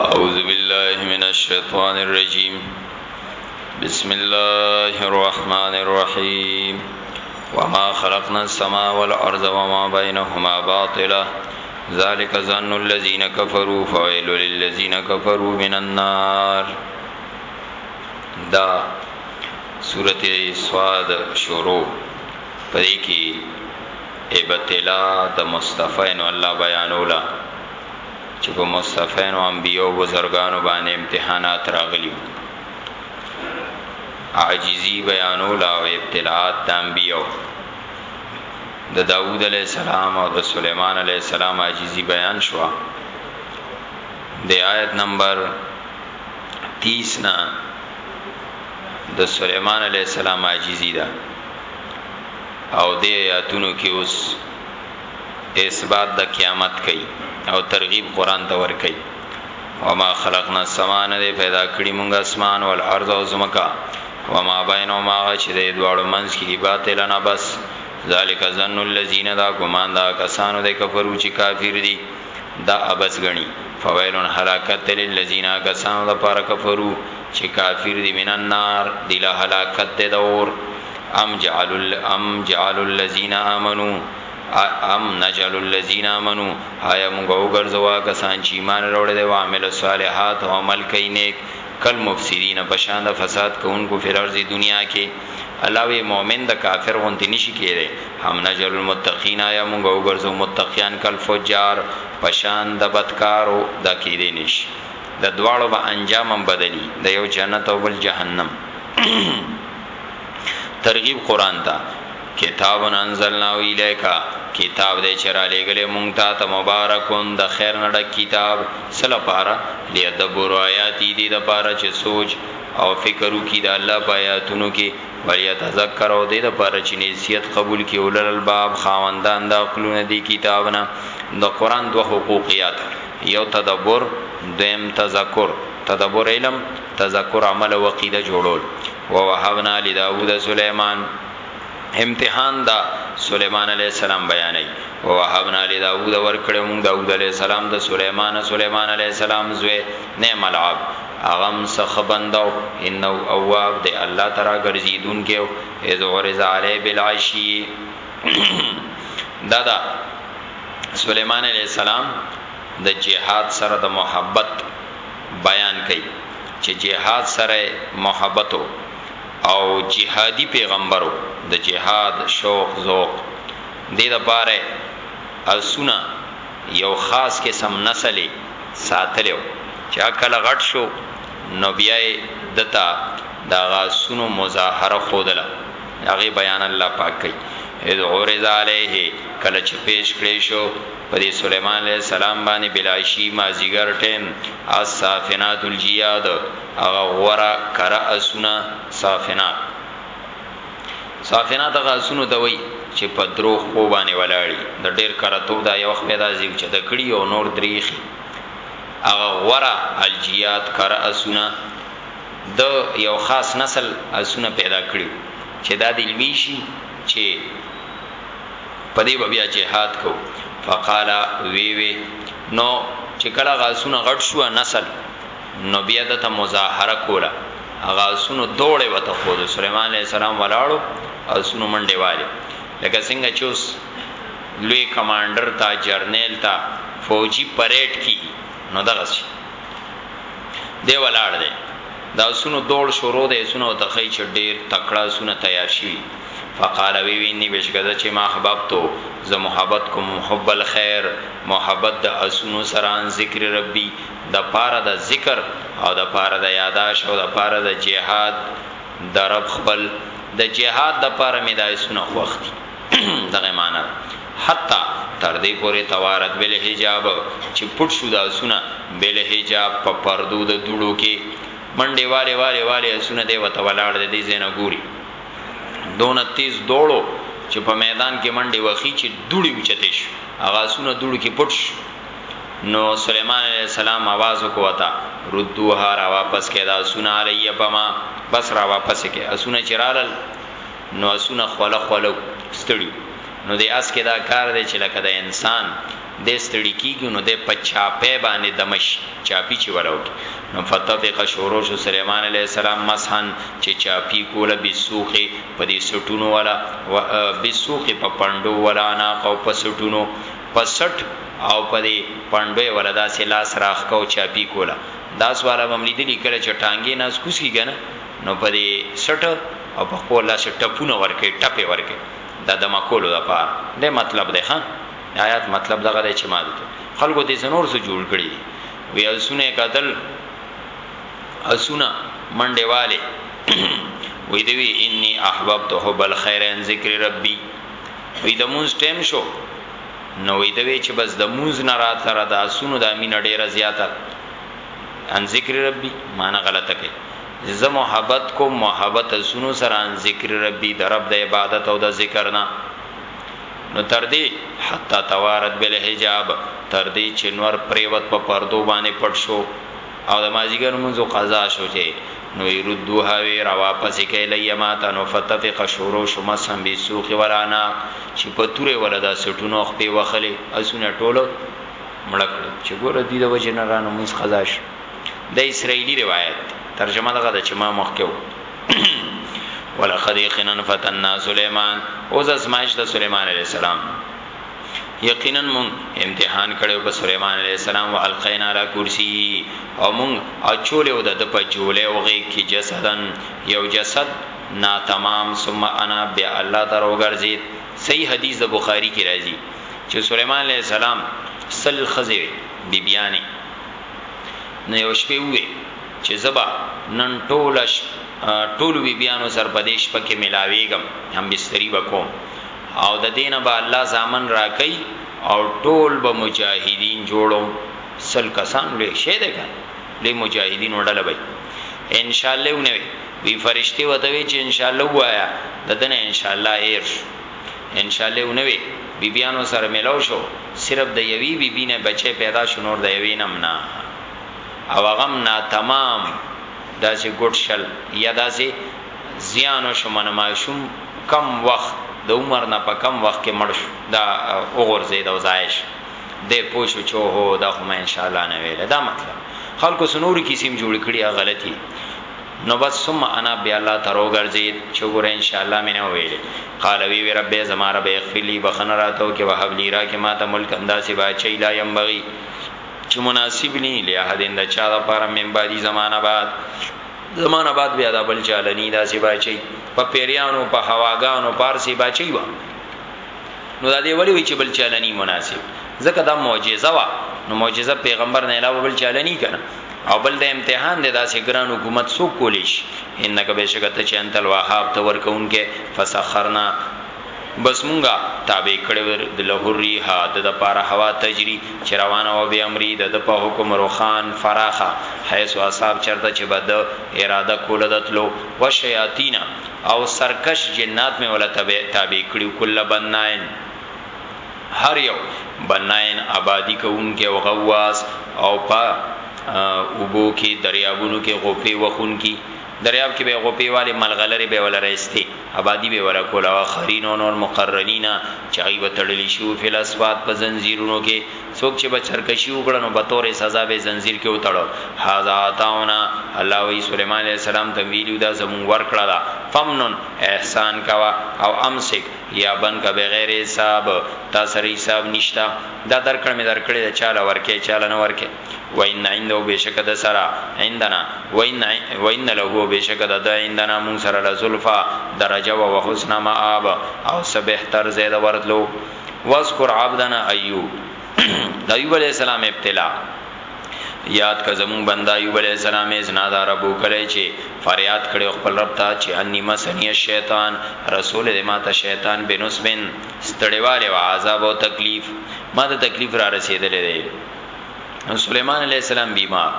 أعوذ بالله من الشيطان الرجيم بسم الله الرحمن الرحيم وما خلقنا السماء والأرض وما بينهما باطلا ذلك ظن الذين كفروا فويل للذين كفروا من النار دا سورة سواد شروع فريكي ابتلا د مصطفینو الله بیانوله چې په مصطفینو انبیو او بزرګانو باندې امتحانات راغلي عاجزی بیانوله او ابتلاات د انبیو د دا داوود علی السلام او د سليمان علی السلام عاجزی بیان شو د آیت نمبر 30 نا د سليمان علی السلام عاجزی ده او دې آیاتونو کې اوس اثبات د قیامت کوي او ترغیب قران ته ور کوي وما خلقنا السماء نه دې پیدا کړی مونږه اسمان او الارض او زمکا وما بینهما چې دې دواړو منځ کې باطل نه بس ذالک ظن الذین دا ګمان دا کسانو دې کفرو چې کافر دي دا ابس غنی فویلن هلاکت للذین کسان د پاره کفرو چې کافر دی من النار دی له هلاکت د اور ام جعل ام جعل الذین آمنو ام نجل الذین آمنو هایا موږ وګرځوا کسان چې ایمان وروړي او عمل صالحات او عمل کوي نیک کالمفسدین په شان د فساد کوونکو فی الارض دنیا کی الله وی مؤمن د کافر غونتی نشی کیدای ام نجعل المتقین آیا مونږ وګرځو متقیان کالفجار په شان د بدکارو دا کیدای نشی د دواړو به انجام هم بدلی د یو جنت او بل جهنم. ترغیب قران ته کتاب انزلنا الیک کتاب دې چر علی ګلې مونږ ته ته مبارکون د خیر نه ډک کتاب سلا پارا لیا د بور آیات دې د پارا چې سوچ او فکر وکي د الله په آیاتونو کې ولیا تذکر او دې د پارا چې نصیحت قبول کې اولل الباب خاوندان د عقلونه دې کتاب نه د قران دوه حقوقیات یو تدبر دیم تذکر تدبر علم تذکر عمل او عقیده جوړول ووهبنا لداود سليمان امتحان دا سليمان عليه السلام بیانای ووهبنا لداود ورکړو موږ داود عليه السلام د سليمان سليمان عليه السلام زوی نعم العبد اغم سخ بندو انه اواب دی الله ترا ګرځیدون کېو اذ غرز علی بالعشی دادا سليمان عليه السلام د جهاد سره د محبت بیان کړي چه جهاد سره یې محبت ؤ او جهادی پیغمبر ؤ د جهاد شوق ذوق دې لپاره یې اسونه یو خاص قسم نسل یې ساتلی ؤ چه هغه کله غټ شو نو بیا یې ده ته د هغه اسونو مظاهره ښودله د هغې بیان الله پاک کوي اذ عرض علیه کله چه پیش کړې شو. په دې سلیمان علیه السلام باندې بلعشی مازیګر ټیم الصافنات الجیاد هغه غوره کره اسونه صافنات صافنات هغه اسونه دوی چې په درو خو باندې ولاړی د ډیر کره توب دا یو خپل دا زیو چې د کړی او نور دریخي هغه غوره الجیاد کر اسونه د یو خاص نسل اسونه پیدا کړی چې دا د لوی شي چې پدی به بیا جهاد کو فقال وی وی نو چې کله غاسونه غټ شو نسل نو بیا د ته مظاهره کوله غاسونو دوړې وته خو سليمان عليه السلام ولاړو او سونو منډه والي لکه څنګه چې اوس لوی کمانډر تا جرنیل تا فوجي پریډ کی نو دغه شي دی ولاړ دی دا سونو دوړ شروع دی سونو تخی چې ډیر تکړه سونه تیار شي فقال وی وی نی بشکه زه چه ما حببتو زه محبت کوم حب الخیر محبت د اسونو سره ان ذکر ربی د پاره د ذکر او د پاره د یاداش او د پاره د جهاد د رب خپل د جهاد د پاره می د اسونه خوخ دی دغه معنی حتا تر دې پورې توارت بل حجاب چې پټ شو دا سونه بل حجاب په پردو د دوړو کې منډه والے والے والے سونه دی وته ولاړ دې زینا ګوري دونه تیز دوړو چې په میدان کې منډې وخی چې دوړي اوچتې شو هغه سونه دوړو کې پټ شو نو سليمان عليه السلام आवाज وکوتا ردوها را واپس کړه دا سونه علیه پما بس را واپس کړه اسونه چرالل نو اسونه خوله خوله ستړي نو د اس کې دا کار دی چې لکه د انسان دی ستړي کیږي نو دی په چاپی باندې دمه شي، چاپي چې ولا وکړي، نو فطفق شروع شو سلیمان علیه السلام مسحا چې چاپي یې کوله بالسوق په دې سټونو ولا و بالسوق په پنډو والاعناق او په سټونو، په سټ او په دې پنډو یې ولا داسې لاس راښکه او چاپي یې کوله، دا آس والا به هم لیدلي کله چې ټانګې نه آس کوز کړي کنه نو په دې سټ او په خپل لاس ټپونه ورکوي، ټپ یې ورکوي، دا دمه کولو لپاره دی مطلب دی ښه. آیات مطلب دغه دی چې مال ته خلکو دې زنور سره جوړ کړي دي وی اسونه قتل اسونه منډه والے وی دوی انی احببت حب الخير ان ذکر ربي وی د مونږ ټیم شو نو وی دوی چې بس د مونږ نه را تر د اسونو د امین ډیره زیاته ان ذکر ربي معنی غلطه کوي زه محبت کو محبت اسونو سره ان ذکر ربي د رب د عبادت او د ذکر نه نو تر دې حتا توارت بل حجاب تر دې چې نور پریوت په پردو باندې پټ شو او د مازیګر منځو قضا شو چې نو يردوها وی را واپس کئ لیما تنو فتفق شورو شما سم بي سوخ ورانا چې په توره ولدا سټونو خپې وخلې اسونه ټولو مړک چې ګور دي د وجنرانو منځ قضا شو د اسرایلی روایت ترجمه دغه د چما مخ کې ولقد یقینا فتنا سليمان اوس ازمایش د سليمان عليه السلام یقینا مون امتحان کړو په سليمان عليه السلام او القینا را کرسی او مون اچول او د په جوله او غي کې جسدن یو جسد نا تمام ثم انا بیا الله تر وګرځید صحیح حدیث د بخاری کې راځي چې سليمان عليه السلام سل خزه بیبیانی بی نو یو شپه ووی چې زبا نن ټول ټول بی بیانو سر په دې شپه کې ملاویګم هم بستری وکوم او د دینه به الله زامن راکای او ټول به مجاهدین جوړوم سل کسان لوی شه ده کړه لوی مجاهدین وړل به ان شاء الله ونوي وی فرشتي وته وی چې ان شاء الله وایا ددنه ان شاء الله هیر شو ان شاء الله نوې بیبیانو سره ملاو شو صرف د یوی بیبی نه بچی پیدا شو نور د یوی نم نه او غم نه تمام داسې ګډ شل یا داسې زیانو شوم نه ماشوم کم وخت د عمر نه په کم وخت کې مړ شو دا اوغور زید او زایش د پوښو چو هو دا خو ان شاء الله نه ویل دا مطلب خلکو سنور کیسیم جوړ کړی غلطی نو بس ثم انا بیا الله ته روګرځید چې وګوره ان شاء الله مې نه ویلې قال وی وی رب زما رب اغفر لي بخنه راته او کې وهب لي را کې ما ته ملک انداسې باچي لا يم بغي چې مناسب ني له هدين د چا د پاره من بعدي زمانہ بعد زمانہ بعد بیا د بل چالني داسې باچي په پیریانو په هواګانو پارسي باچي و نو دا دی ولی وی چې بل چاله نه مناسب ځکه دا معجزه وا نو معجزه پیغمبر نه علاوه بل چاله نه کنه او بل د امتحان دی داسې ګران حکومت سو کولیش انک بشکته چې انت الوهاب ته ورکونکې فسخرنا بس مونږه تابع کړو د لهوريها د د پاره هوا تجري چې روانه و به امري د د په حکم روخان فراخه حيث اصحاب چرته چې بد اراده کوله دتلو وشياطينا او سرکش جنات مې وله تابع کړي کل بناین هر یو بناین آبادی کوونکی او غواص او په اوبو کې دریابونو کې غوپې وخونکي دریاب کې به غوپې والي ملغلرې به وله رایستې آبادی به وله کوله او اخرین او نور مقرنین چاغي به تړلی شو فلسفات په زنجیرونو کې څوک چې به چرکشي وکړه نو به تورې سزا به زنجیر کې وتړو هاذا عطاونا الله وی سليمان عليه السلام ته ویلو دا زمون ورکړه دا فمنن احسان کوا او امسک یا بن کا بغیر حساب تا سره حساب نشتا دا درکړه مې درکړه دا چاله ورکه چاله نه ورکه و ان عنده بشک د سرا عندنا و ان و ان له بشک د د عندنا مون سره لزلفا درجه و حسن مآب او سبه تر زید ورتلو واذکر عبدنا ایوب د ایوب علی السلام ابتلا یاد کا زمون بندا ایوب علی السلام از نادا ربو کله چې فریاد کړو خپل رب ته چې انی مسنی شیطان رسول دې ماته شیطان بنسبن ستړیواله او عذاب او تکلیف ماته تکلیف را رسیدلې دی سليمان عليه السلام بیمار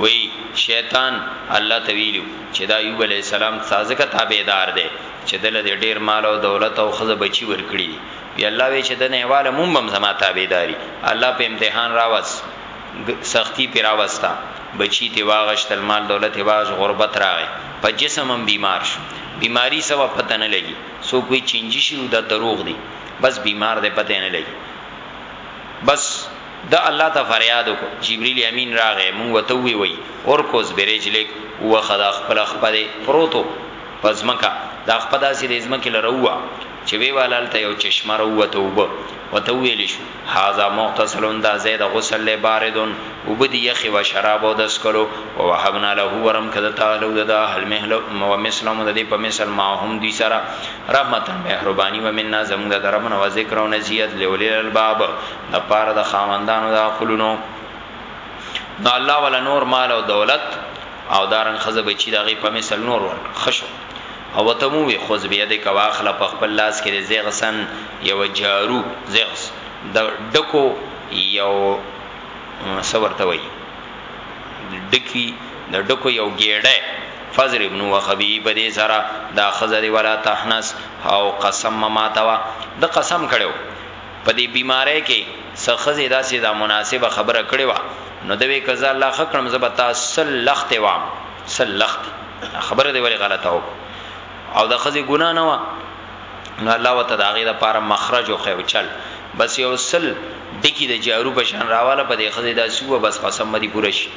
وی شیطان الله تویلو چې دا ایوب علیہ السلام سازکه تابعدار دی چې دله دې ډېر مال او دولت او ښځه بچي ورکړي دي، وي الله وې چې دنه حواله مونږ به هم زما تابعدار يي، الله په امتحان راوست، سختي پرې راوسته، بچي ترې واغشتل، مال دولت يې واغشت، غربت راغی، په جسم هم بيمار شو، بيماري څه وه پته نه لګي، څوک وي چينجي شوي وو دا دروغ دي، بس بيمار دی پته يې نه لګي، بس ده الله ته فرياد وکړ، جبريل امين راغی، مونږ ورته وويل، ارکض برجلک، ووخه دا خپله خپه دی، پروت وو. په ځمکه دا خپه داسې د ځمکې له روه چې وې واله هلته یو چشمه راووته اوبه ورته وویل شو هذا مغتسل دا ځای د غسل دی بارد اوبه دي یخې و شراب او د څکلو ووهبنا له ورم که ده ته اهله د ده اهل مهل ومثلهم د دې په مثل ما هم دوی سره رحمتا مهرباني ومنا زموږ د طرف نه وذکر او نصیحت لولي الباب دپاره د خاوندانو د عقلونو نو الله ولا نور مال او دولت او دا رنګ ښځه بچي د هغې په مثل نور ورکړه، ښه شو. او ورته مو وویل، خذ بیدک، واخله په خپل لاس کې دې ضغثاً یوه جارو، ضغث د ډکو یو څه ورته وایي، ډکي، د ډکو یو ګېډۍ، فضرب نو وهه به په دې سره دا ښځه دې، ولا تحنث او قسم مه ماتوه، ده قسم کړی و. په دې بیمارۍ کې څه ښځې داسې دا مناسبه خبره کړې وه نو ده وې که زه الله ښه کړم زه به تا سل لختې وام سل لختې دا خبره دې ولې غلطه وکړه او د ښځې ګناه نه وه نو الله وته د هغې لپاره مخرج وښیو چل بس یو سل ډکی د جارو په شان راواله په دې ښځې دا سوه بس قسم دې پوره شي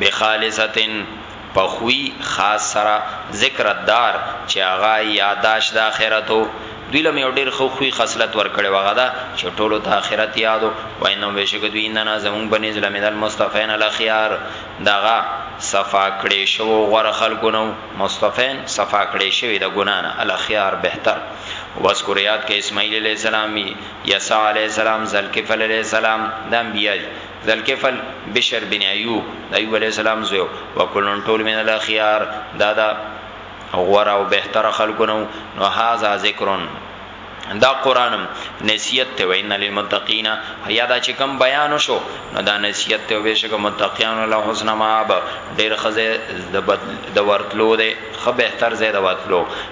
بخالصتن په خوی خاص سره ذکر الدار چه هغه یاداشت د اخرت وو دوی له یو ډیر خو خوی خصلت ورکړی وغه دا چه ټولو ته اخرت یادو وینو بشک دوی اندنا زمون بنز لمن المصطفین الاخیار دغه صفا کړی شو غور خلکو نو مصطفین صفا کړی شوی د ګنا نه الاخیار بهتر وذکر یاد کې اسماعیل علیہ السلام یسع علیہ السلام ذلکفل علیہ السلام د انبیای ذوالکفل بشر بن ایوب د ایوب علیه السلام زوی و کلن ټول من الاخیار دا د غوره او بهتره خلکو نو نو هاذا ذکرون دا قرانم نصیحت ته وینا للمتقین یا دا چې کوم بیان شو نو دا نصیحت ته ویشه کوم متقین له حسن ماب ډیر خزه د ورتلو ده خو بهتر زید ورتلو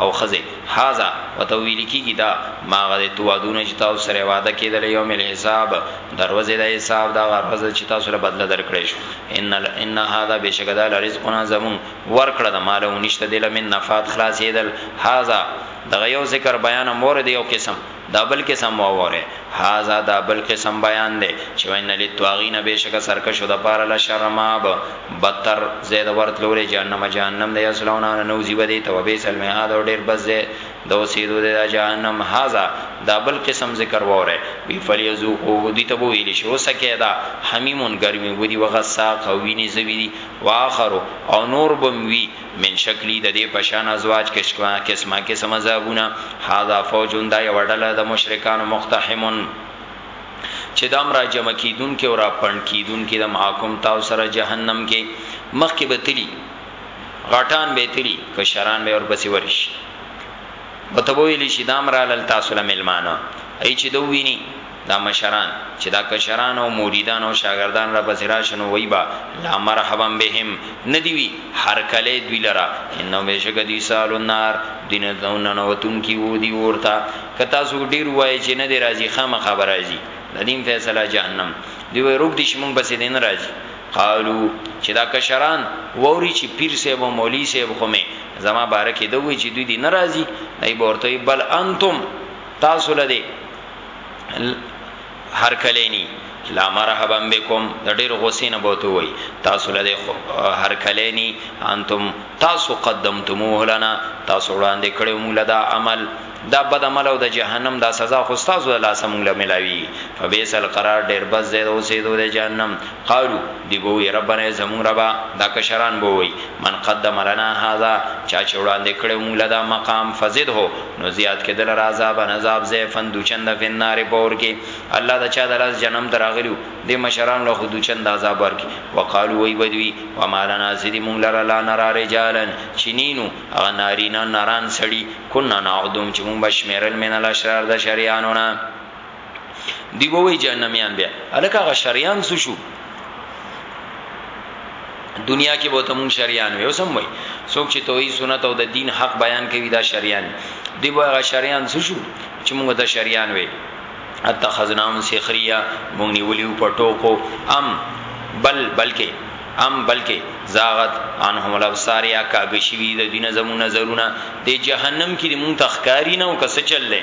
او ښځې، هذا، ورته ویل کیږي، دا، ما هغه دی، توعدون، چې تاسو سره یې وعده کیده، لیوم الحساب، د ورځې د حساب، دا هغه ورځ ده چې تاسو له بدله درکړی شو، ان، ان هذا، بېشکه دا لرزقنا، زموږ، ورکړه ده، ما له نشته دې له من نفاد خلاصیدل، هذا، دغه یو ذکر بیان مورد یو قسم. دا بل قسم واوره هذا دا بل قسم بیان دی چې وین للطاغین بشک سرکشو د پاره لا شرماب بتر زید ورت لوري جهنم جهنم دی اسلونا نوزی بدی تو به سلمه ها د ډیر بس زی دو سیدو د جهنم هاذا دا بل قسم ذکر وره وی فلیذوقوه دی تبو ویل شو سکه دا حمیمون گرمی ودی وغساق ویني زوی دی واخرو او نور بم وی من شکلی د دې پشان ازواج کې شکوا قسمه قسم مذهبونه هاذا فوجون دا یو ډله د مشرکان مختحمون چې د امر جمع کیدون کې او را پند کیدون کې د محاکم تاو سره جهنم کې مخ کې بتلی غټان به تلی کشران به ورپسې ورش وتبویل شي د امر علل تاسو لملمانه ای چې دوی ویني دا مشران چه دا کشران او مریدان او شاګردان راپسی راشی نو وایی با لا مرحبا بهم نه دی وی هرکلی دوی لره انهم بیشکه دوی سالو النار دوی ننوتونکی اور دی اور ته که تاسو ډیر ووایی چه نه دی راځی خامخا به راځی ددین فیصله جهنم دوی وایی روږدی شی مونږ پسی دی نه راځی قالو چه دا کشران ووری چه پیر صاحب او مولی صاحب خو می زما باره کی ده وی چه دوی دی نه راځی نای به ورته بل انتم تاسو لده هر کلینی لا مرحبا بكم د ډیر غوسې نه بوته وای تاسو لدی هر کلینی انتم تاسو قدمتموه لنا تاسو وړاندې کړو موږ لدا عمل دا بد عمل او د جهنم دا سزا خو تاسو لا سموله ملاوي فبئس القرار ډیر بس زه اوسې دوه جهنم قالو دی بو ی ربنا زمون ربا دا کشران بو وي من قدم لنا هذا چا چوڑان دکړو مولا دا مقام فزد هو نو زیات کېده لره عذاباً عذاب ضعفاً دوچنده فی النار په اور کې الله د چا د لاس جهنم ته راغلي وو دې مشرانو له خو دوچنده عذاب ورکړي وقالو ویل به دوی وما لنا څه دي مونږ لره لا نری رجالاً چې نه وینو هغه نارینه نران سړي کنا نعدهم چې مونږ به شمېرل من الاشرار د شریانو نه. دی ووی جهنميان بیا الکه غ شریان سو شو دنیا کې به تمون شریان وي اوسم وي څوک چې توحید سنت او د دین حق بیان کوي دا شریان دی به غ شریان سو شو چې موږ د شریان وي اتخذناهم سخریا مونږ نیولیو په ټوکو ام بل بلکې ام بلکې زاغت انهم الابصار یا کاږي شوی د دینه زمو نظرونه د جهنم کې مونږ تخکاری نه او کس چللې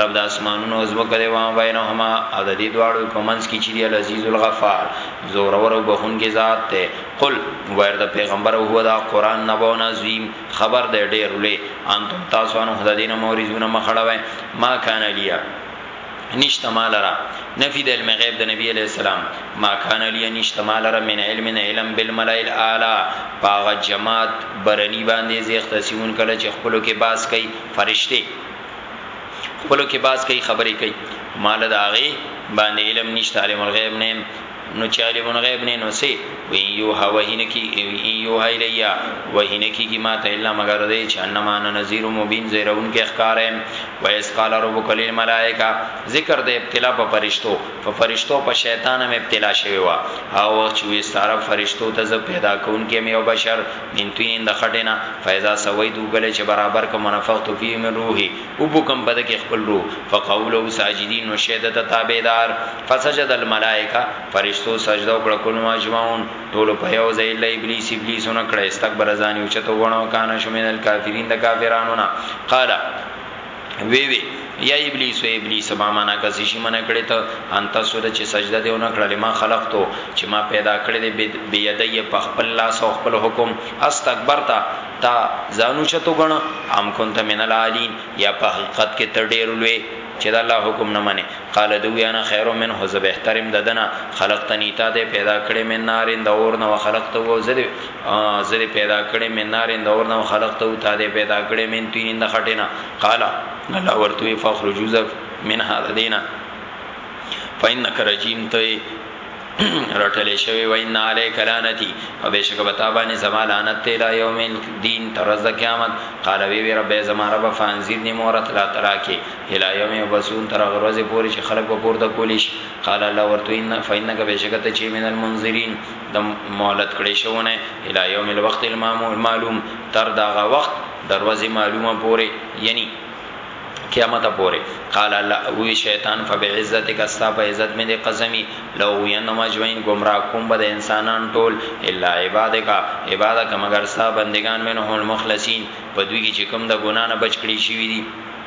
رب د اسمانونو او زمکه دی وان بینهما او د دې دواړو په منځ کې چې دی العزیز الغفار زور اور او بخون کې ذات ته قل ورد پیغمبر او هو دا قران نبو نظیم خبر دی ډیر ولې انتم تاسو انو خدای دینه موریزونه مخړوي ما کان لیا نشته مال را نفی د علم غیب د نبی علی السلام ما کان علی نشته مال را من علم نه علم بالملائل اعلی پاغه جماعت برنی باندې زیخت سیمون کله چې خپل کې باس کوي فرشته خپلو کې باز کوي خبرې کوي مال د هغه باندې علم نشته عالم الغیب نه نو چې عالم الغیب نه نو سي وی یو هوهین کی یو هایلیا وهین کی کی ما ته الا مگر دی چې انما انا نذیر مبین زیرون کې اخکارم و اس قال ربک للملائکه ذکر د ابتلا په فرشتو په فرشتو په شیطان هم ابتلا شوی و او چې وی سارا فرشتو ته ز پیدا کون کې مې او بشر من طين د خټې نه فاذا سويته کله چې برابر کم ونفخت فيه من روحي اوبو کم په ده کې خپل روح فقعو له ساجدين نو شې ده ته تابعدار فسجد الملائکه فرشتو سجده وکړه کلهم اجمعون ټولو په يو ځای الا ابليس ابليس ونه کړه استکبر ځان يې اوچت وګڼه وکانه شو من الکافرين د کافرانو نه قال وی وی یا ابلیس و ابلیس ما معنا کسی شي منه کړی ته انت سود چې سجده دی نه کړل ما خلقتو چې ما پیدا کړی دی بی یدی په خپل لاس او خپل حکم استکبرت تا زانو چتو غن ام كنت من العالین یا په حقیقت کې تر ډیر لوی چې د الله حکم نه منی قال دو انا خیر من هو زب احترم ددنا خلقتنی تا دې پیدا کړې من نارین د اور نه خلقته وو زری زه دې پیدا کړم من نارین د اور نه خلق ته تا دې پیدا کړم من تین د خټینا قال الله ورته فخرجوا زف من هذا دینا فإنك رجیم ته رټلې شوی و ان علیک لعنتی او بشک بتا باندې زما لعنت ته لا یوم الدین ترز قیامت قال وی وی رب زما رب فانذرنی مورت لا تراکه الی یوم یبسون تر غروزه پوری چې خلق به پورته کولیش قال الله ورته ان فینک بشک ته چې من المنذرین د مهلت کړې شوونه الی یوم الوقت المعمول معلوم تر داغه وخت دروازه معلومه پوره یعنی قیامت پوره قال الله او شیطان فبعزتک استف عزت می دی قسمی لو وین مجوین گمراه کوم بد انسانان ټول الا عبادک عبادک مگر سا بندگان منه المخلصین په دوی چې کوم د ګنا نه بچ کړی شوی دی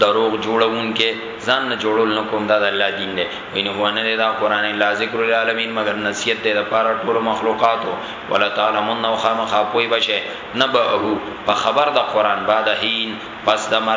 دروغ جوړونکې ځان نه جوړول نه کوم دا د الله دین دی وینه هو نه دا قران الا ذکر للعالمین مگر نصیحت دی لپاره ټول مخلوقاتو ولا تعالی من نو خامخا پوی بشه نبهو په خبر د قران بعد هین پس د مرګ